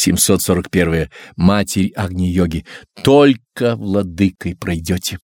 741. Матерь Агни-йоги. Только владыкой пройдете.